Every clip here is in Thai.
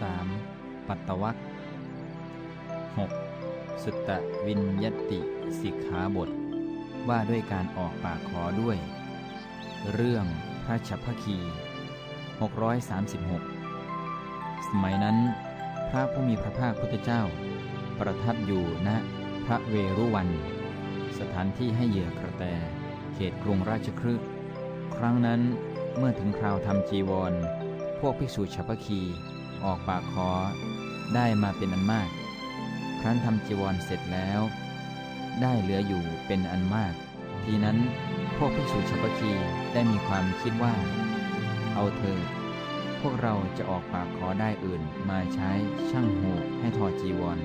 3. ปัตตวัค 6. สุตตวินยติสิกขาบท ว่าด้วยการออกปากขอด้วย เรื่องพระฉัพพคี 636 สมัยนั้น พระผู้มีพระภาคพุทธเจ้า ประทับอยู่ณพระเวรุวัน สถานที่ให้เหยื่อกระแต เขตกรุงราชครึกครั้งนั้นเมื่อถึงคราวทำจีวร พวกภิกษุฉัพพคี ออกปากขอได้มาเป็นอันมาก ครั้นทำจีวรเสร็จแล้ว ได้เหลืออยู่เป็นอันมาก ทีนั้นพวกภิกษุฉัพพคีได้มีความคิดว่า เอาเถิดพวกเราจะออกปากขอได้อื่นมาใช้ช่างหูกให้ทอจีวร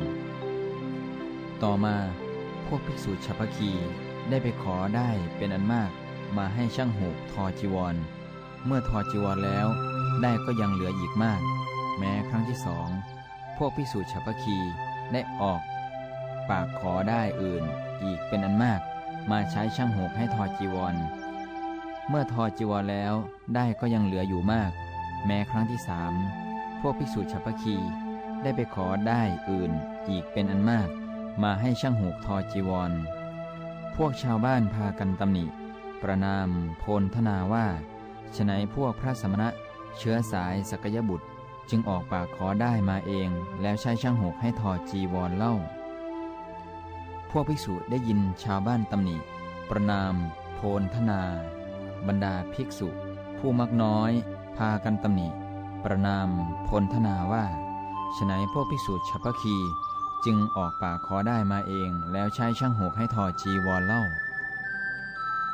ต่อมาพวกภิกษุฉัพพคีได้ไปขอได้เป็นอันมาก มาให้ช่างหูกทอจีวร เมื่อทอจีวรแล้ว ได้ก็ยังเหลืออีกมาก แม้ครั้งที่สอง พวกพิสูจน์ฉัพคีได้ออก ปากขอได้อื่นอีกเป็นอันมาก มาใช้ช่างหกให้ทอจีวร เมื่อทอจีวรแล้วได้ก็ยังเหลืออยู่มาก แม้ครั้งที่สามพวกพิสูจน์ฉัพคีได้ไปขอได้อื่นอีกเป็นอันมาก มาให้ช่างหูกทอจีวร พวกชาวบ้านพากันตำหนิ ประนามโพลธนาว่าฉนัยพวกพระสมณะเชื้อสายสกยบุตร จึงออกปากขอได้มาเอง แล้วใช้ช่างหกให้ถอดจีวรเล่า พวกภิกษุได้ยินชาวบ้านตำหนิ ประนาม โพลธนา บรรดาภิกษุ ผู้มักน้อย พากันตำหนิ ประนาม โพลธนาว่าฉนัยพวกภิกษุฉัพพคี จึงออกปากขอได้มาเอง แล้วใช้ช่างหกให้ถอดจีวรเล่า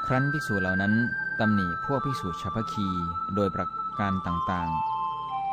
ครั้นภิกษุเหล่านั้นตำหนิพวกภิกษุฉัพพคีโดยประการต่างๆ